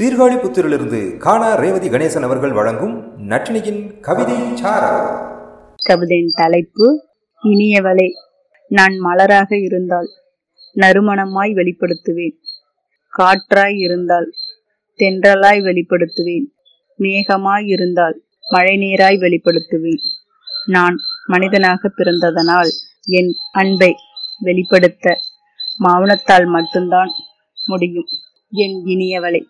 சீர்காழிபுத்தூரிலிருந்து காணா ரேவதி கணேசன் அவர்கள் வழங்கும் நட்டினியின் கவிதை கவிதையின் தலைப்பு இனியவளே நான் மலராக இருந்தால் நறுமணமாய் வெளிப்படுத்துவேன். காற்றாய் இருந்தால் தென்றலாய் வெளிப்படுத்துவேன். மேகமாய் இருந்தால் மழை நீராய் வெளிப்படுத்துவேன். நான் மனிதனாக பிறந்ததனால் என் அன்பை வெளிப்படுத்த மௌனத்தால் மட்டும்தான் முடியும். என் இனியவளை